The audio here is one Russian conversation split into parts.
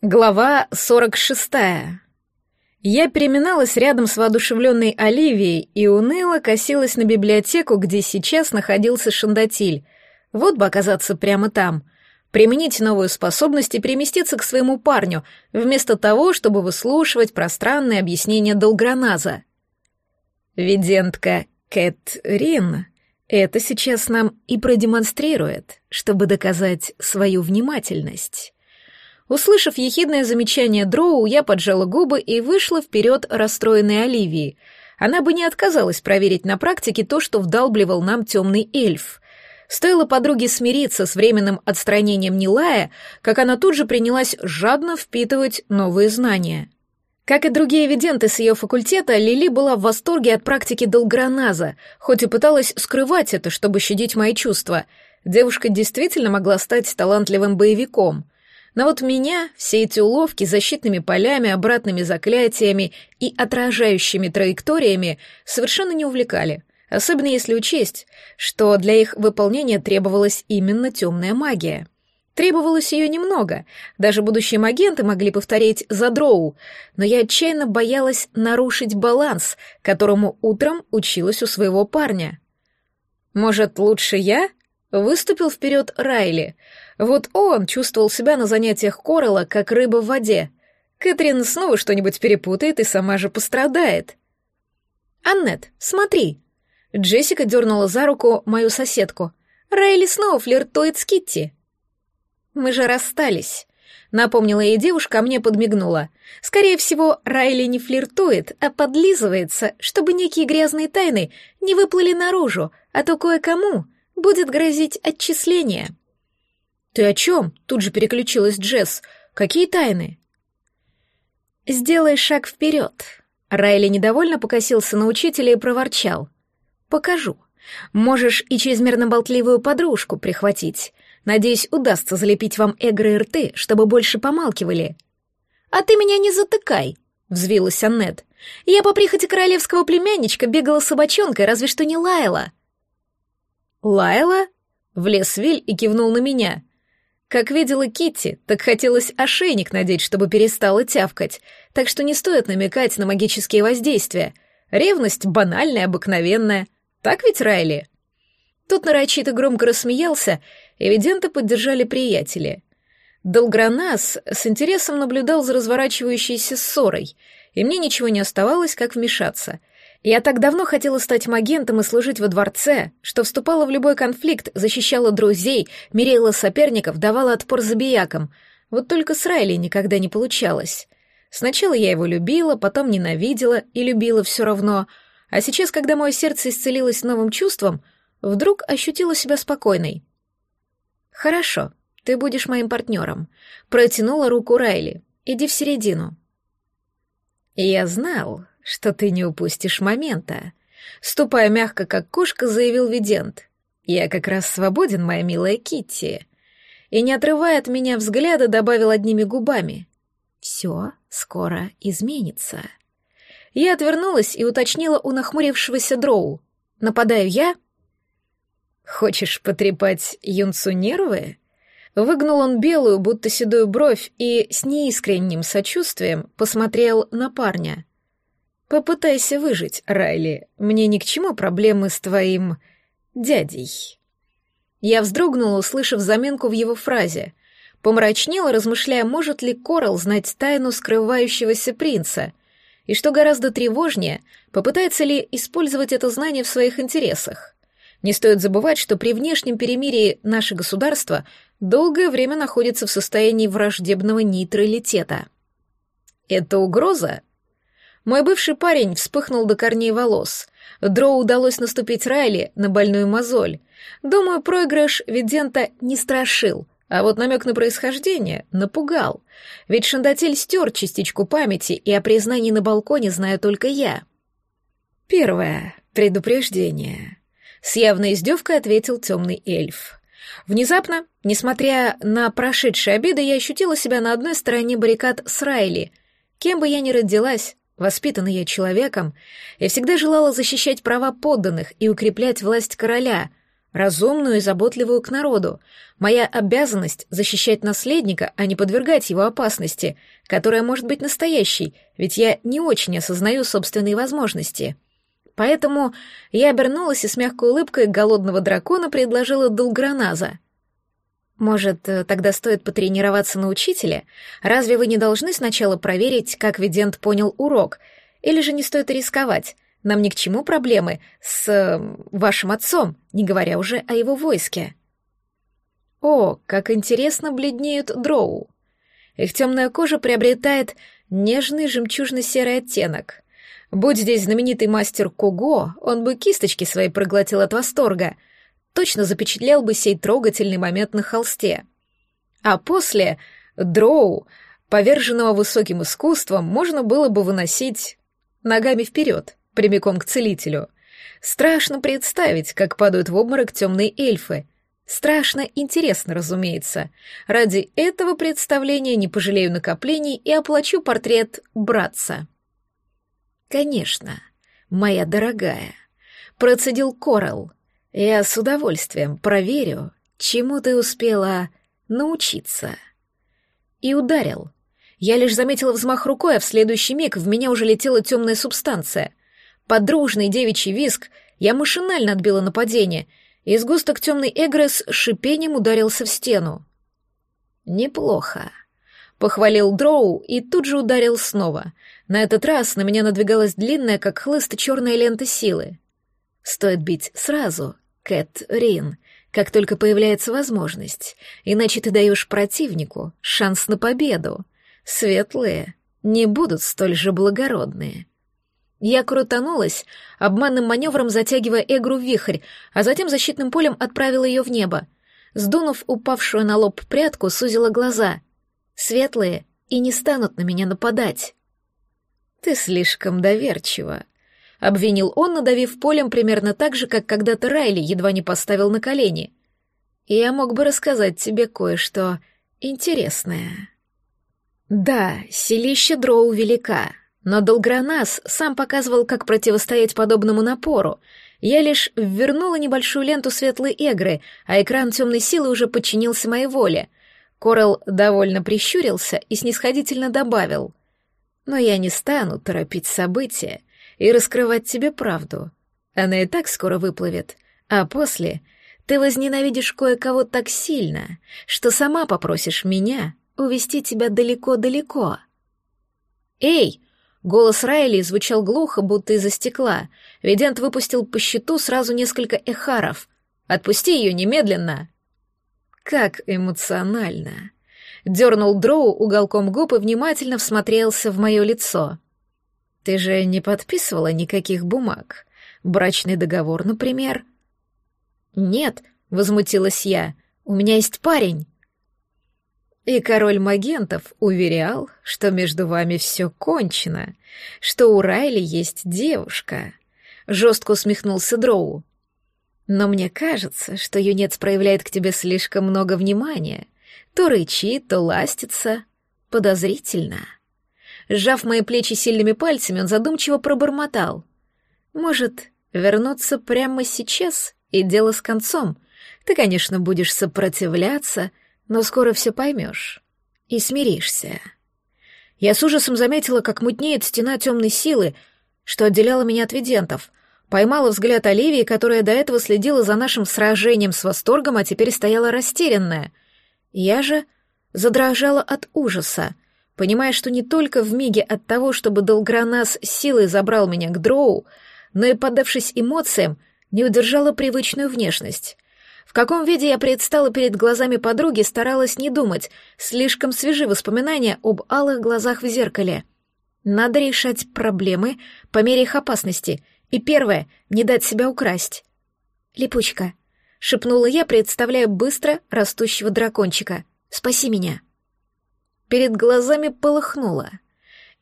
Глава 46. Я переминалась рядом с воодушевленной Оливией и уныло косилась на библиотеку, где сейчас находился Шандатиль. Вот бы оказаться прямо там. Применить новую способность и переместиться к своему парню, вместо того, чтобы выслушивать пространные объяснения Долграназа. Видентка Кэтрин это сейчас нам и продемонстрирует, чтобы доказать свою внимательность. Услышав ехидное замечание Дроу, я поджала губы и вышла вперед расстроенной Оливии. Она бы не отказалась проверить на практике то, что вдалбливал нам темный эльф. Стоило подруге смириться с временным отстранением Нилая, как она тут же принялась жадно впитывать новые знания. Как и другие виденты с ее факультета, Лили была в восторге от практики долграназа, хоть и пыталась скрывать это, чтобы щадить мои чувства. Девушка действительно могла стать талантливым боевиком — но вот меня все эти уловки защитными полями, обратными заклятиями и отражающими траекториями совершенно не увлекали, особенно если учесть, что для их выполнения требовалась именно темная магия. Требовалось ее немного, даже будущие магенты могли повторить за дроу, но я отчаянно боялась нарушить баланс, которому утром училась у своего парня. Может, лучше я? Выступил вперед Райли — вот он чувствовал себя на занятиях Коралла, как рыба в воде. Кэтрин снова что-нибудь перепутает и сама же пострадает. «Аннет, смотри!» Джессика дернула за руку мою соседку. «Райли снова флиртует с Китти». «Мы же расстались», — напомнила ей девушка, а мне подмигнула. «Скорее всего, Райли не флиртует, а подлизывается, чтобы некие грязные тайны не выплыли наружу, а то кое-кому будет грозить отчисление». «Ты о чем?» — тут же переключилась Джесс. «Какие тайны?» «Сделай шаг вперед». Райли недовольно покосился на учителя и проворчал. «Покажу. Можешь и чрезмерно болтливую подружку прихватить. Надеюсь, удастся залепить вам эгры и рты, чтобы больше помалкивали». «А ты меня не затыкай», — взвилась Аннет. «Я по прихоти королевского племянничка бегала собачонкой, разве что не лаяла». «Лаяла?» — влез Виль и кивнул на меня. Как видела Китти, так хотелось ошейник надеть, чтобы перестала тявкать, так что не стоит намекать на магические воздействия. Ревность банальная, обыкновенная. Так ведь, Райли? Тут нарочито громко рассмеялся, и виденты поддержали приятели. Долгранас с интересом наблюдал за разворачивающейся ссорой, и мне ничего не оставалось, как вмешаться — я так давно хотела стать магентом и служить во дворце, что вступала в любой конфликт, защищала друзей, мерила соперников, давала отпор забиякам. Вот только с Райли никогда не получалось. Сначала я его любила, потом ненавидела и любила все равно, а сейчас, когда мое сердце исцелилось новым чувством, вдруг ощутила себя спокойной. «Хорошо, ты будешь моим партнером», — протянула руку Райли. «Иди в середину». «Я знал, что ты не упустишь момента», — ступая мягко, как кошка, заявил Видент. «Я как раз свободен, моя милая Китти». И, не отрывая от меня взгляда, добавил одними губами. «Все скоро изменится». Я отвернулась и уточнила у нахмурившегося дроу. «Нападаю я?» «Хочешь потрепать юнцу нервы?» Выгнул он белую, будто седую бровь, и с неискренним сочувствием посмотрел на парня. Попытайся выжить, Райли. Мне ни к чему проблемы с твоим дядей. Я вздрогнула, услышав заменку в его фразе. Помрачнела, размышляя, может ли Корал знать тайну скрывающегося принца. И что гораздо тревожнее, попытается ли использовать это знание в своих интересах. Не стоит забывать, что при внешнем перемирии наше государство долгое время находится в состоянии враждебного нейтралитета. Это угроза мой бывший парень вспыхнул до корней волос. Дроу удалось наступить Райли на больную мозоль. Думаю, проигрыш Видента не страшил, а вот намек на происхождение напугал. Ведь Шандатель стер частичку памяти, и о признании на балконе знаю только я. Первое. Предупреждение. С явной издевкой ответил темный эльф. Внезапно, несмотря на прошедшие обиды, я ощутила себя на одной стороне баррикад с Райли. Кем бы я ни родилась, Воспитанная я человеком, я всегда желала защищать права подданных и укреплять власть короля, разумную и заботливую к народу. Моя обязанность — защищать наследника, а не подвергать его опасности, которая может быть настоящей, ведь я не очень осознаю собственные возможности. Поэтому я обернулась и с мягкой улыбкой голодного дракона предложила Долграназа. «Может, э, тогда стоит потренироваться на учителя? Разве вы не должны сначала проверить, как Видент понял урок? Или же не стоит рисковать?» Нам ни к чему проблемы с э, вашим отцом, не говоря уже о его войске. О, как интересно бледнеют дроу. Их темная кожа приобретает нежный жемчужно-серый оттенок. Будь здесь знаменитый мастер Куго, он бы кисточки свои проглотил от восторга, точно запечатлел бы сей трогательный момент на холсте. А после дроу, поверженного высоким искусством, можно было бы выносить ногами вперед прямиком к целителю. Страшно представить, как падают в обморок темные эльфы. Страшно интересно, разумеется. Ради этого представления не пожалею накоплений и оплачу портрет братца. Конечно, моя дорогая, процедил Корал. Я с удовольствием проверю, чему ты успела научиться. И ударил. Я лишь заметила взмах рукой, а в следующий миг в меня уже летела темная субстанция. Подружный девичий виск я машинально отбила нападение, и сгусток темной эгры с шипением ударился в стену. «Неплохо», — похвалил Дроу и тут же ударил снова. На этот раз на меня надвигалась длинная, как хлыст, черная лента силы. «Стоит бить сразу, Кэт Рин», как только появляется возможность, иначе ты даешь противнику шанс на победу. Светлые не будут столь же благородные. Я крутанулась, обманным маневром затягивая Эгру в вихрь, а затем защитным полем отправила ее в небо. Сдунув упавшую на лоб прядку, сузила глаза. Светлые и не станут на меня нападать. «Ты слишком доверчива», — обвинил он, надавив полем примерно так же, как когда-то Райли едва не поставил на колени. «Я мог бы рассказать тебе кое-что интересное». «Да, селище Дроу велика», но Долгранас сам показывал, как противостоять подобному напору. Я лишь ввернула небольшую ленту светлой эгры, а экран темной силы уже подчинился моей воле. Корел довольно прищурился и снисходительно добавил. «Но я не стану торопить события и раскрывать тебе правду. Она и так скоро выплывет, а после ты возненавидишь кое-кого так сильно, что сама попросишь меня увести тебя далеко-далеко». «Эй!» Голос Райли звучал глухо, будто из-за стекла. Видент выпустил по щиту сразу несколько эхаров. «Отпусти ее немедленно!» «Как эмоционально!» Дернул Дроу уголком губ и внимательно всмотрелся в мое лицо. «Ты же не подписывала никаких бумаг? Брачный договор, например?» «Нет», — возмутилась я, — «у меня есть парень». И король Магентов уверял, что между вами все кончено, что у Райли есть девушка. Жестко усмехнулся Дроу. Но мне кажется, что юнец проявляет к тебе слишком много внимания. То рычит, то ластится. Подозрительно. Сжав мои плечи сильными пальцами, он задумчиво пробормотал. Может, вернуться прямо сейчас и дело с концом? Ты, конечно, будешь сопротивляться, — но скоро все поймешь и смиришься. Я с ужасом заметила, как мутнеет стена темной силы, что отделяла меня от видентов. Поймала взгляд Оливии, которая до этого следила за нашим сражением с восторгом, а теперь стояла растерянная. Я же задрожала от ужаса, понимая, что не только в миге от того, чтобы Долгранас силой забрал меня к Дроу, но и, поддавшись эмоциям, не удержала привычную внешность. В каком виде я предстала перед глазами подруги, старалась не думать, слишком свежи воспоминания об алых глазах в зеркале. Надо решать проблемы по мере их опасности, и первое — не дать себя украсть. «Липучка», — шепнула я, представляя быстро растущего дракончика. «Спаси меня». Перед глазами полыхнуло.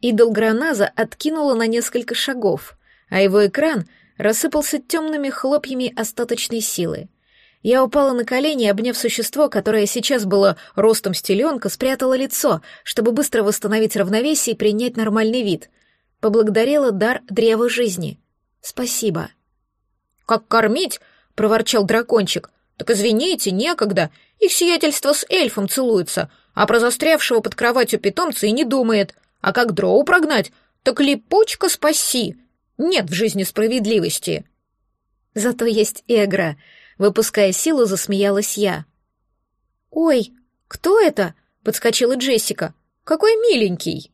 Идол Граназа откинула на несколько шагов, а его экран рассыпался темными хлопьями остаточной силы. Я упала на колени, обняв существо, которое сейчас было ростом стеленка, спрятала лицо, чтобы быстро восстановить равновесие и принять нормальный вид. Поблагодарила дар древа жизни. Спасибо. «Как кормить?» — проворчал дракончик. «Так извините, некогда. Их сиятельство с эльфом целуется, а про застрявшего под кроватью питомца и не думает. А как дроу прогнать? Так липучка спаси. Нет в жизни справедливости». Зато есть Эгра. Выпуская силу, засмеялась я. «Ой, кто это?» — подскочила Джессика. «Какой миленький!»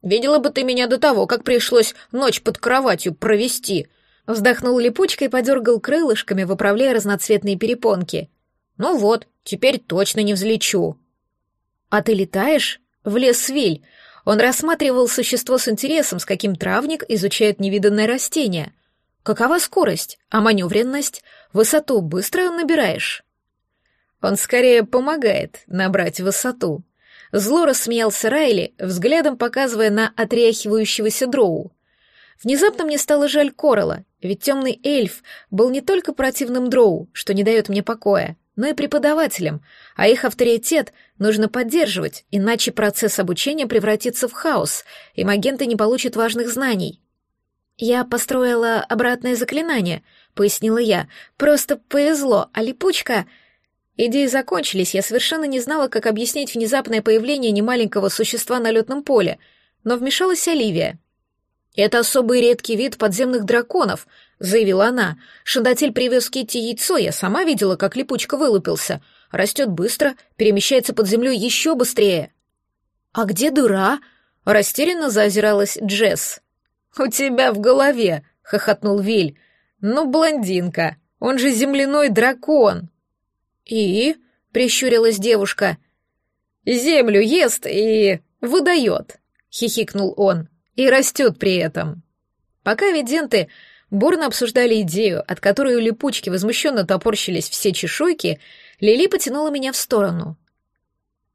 «Видела бы ты меня до того, как пришлось ночь под кроватью провести!» Вздохнул липучкой и подергал крылышками, выправляя разноцветные перепонки. «Ну вот, теперь точно не взлечу». «А ты летаешь?» В лес Виль. Он рассматривал существо с интересом, с каким травник изучает невиданное растение. Какова скорость, а маневренность? Высоту быстро набираешь? Он скорее помогает набрать высоту. Зло рассмеялся Райли, взглядом показывая на отряхивающегося дроу. Внезапно мне стало жаль Корола, ведь темный эльф был не только противным дроу, что не дает мне покоя, но и преподавателем, а их авторитет нужно поддерживать, иначе процесс обучения превратится в хаос, и магенты не получат важных знаний. «Я построила обратное заклинание», — пояснила я. «Просто повезло, а липучка...» Идеи закончились, я совершенно не знала, как объяснить внезапное появление немаленького существа на летном поле, но вмешалась Оливия. «Это особый редкий вид подземных драконов», — заявила она. «Шандатель привез Китти яйцо, я сама видела, как липучка вылупился. Растет быстро, перемещается под землей еще быстрее». «А где дыра?» — растерянно заозиралась Джесс. «У тебя в голове», — хохотнул Виль. «Ну, блондинка, он же земляной дракон». «И?» — прищурилась девушка. «Землю ест и выдает», — хихикнул он и растет при этом. Пока виденты бурно обсуждали идею, от которой у липучки возмущенно топорщились все чешуйки, Лили потянула меня в сторону.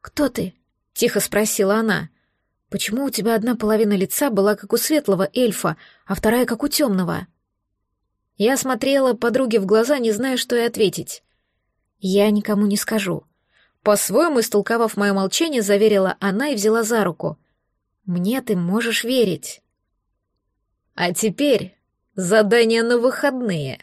«Кто ты?» — тихо спросила она. «Почему у тебя одна половина лица была как у светлого эльфа, а вторая как у темного?» Я смотрела подруге в глаза, не зная, что и ответить. «Я никому не скажу». По-своему, истолковав мое молчание, заверила она и взяла за руку. Мне ты можешь верить. А теперь задание на выходные.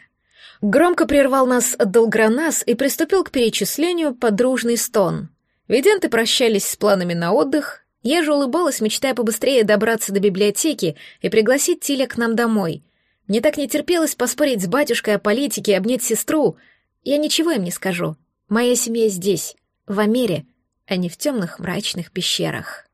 Громко прервал нас Долгранас и приступил к перечислению подружный стон. Виденты прощались с планами на отдых, я же улыбалась, мечтая побыстрее добраться до библиотеки и пригласить Тиля к нам домой. Мне так не терпелось поспорить с батюшкой о политике обнять сестру. Я ничего им не скажу. Моя семья здесь, в Амере, а не в темных мрачных пещерах.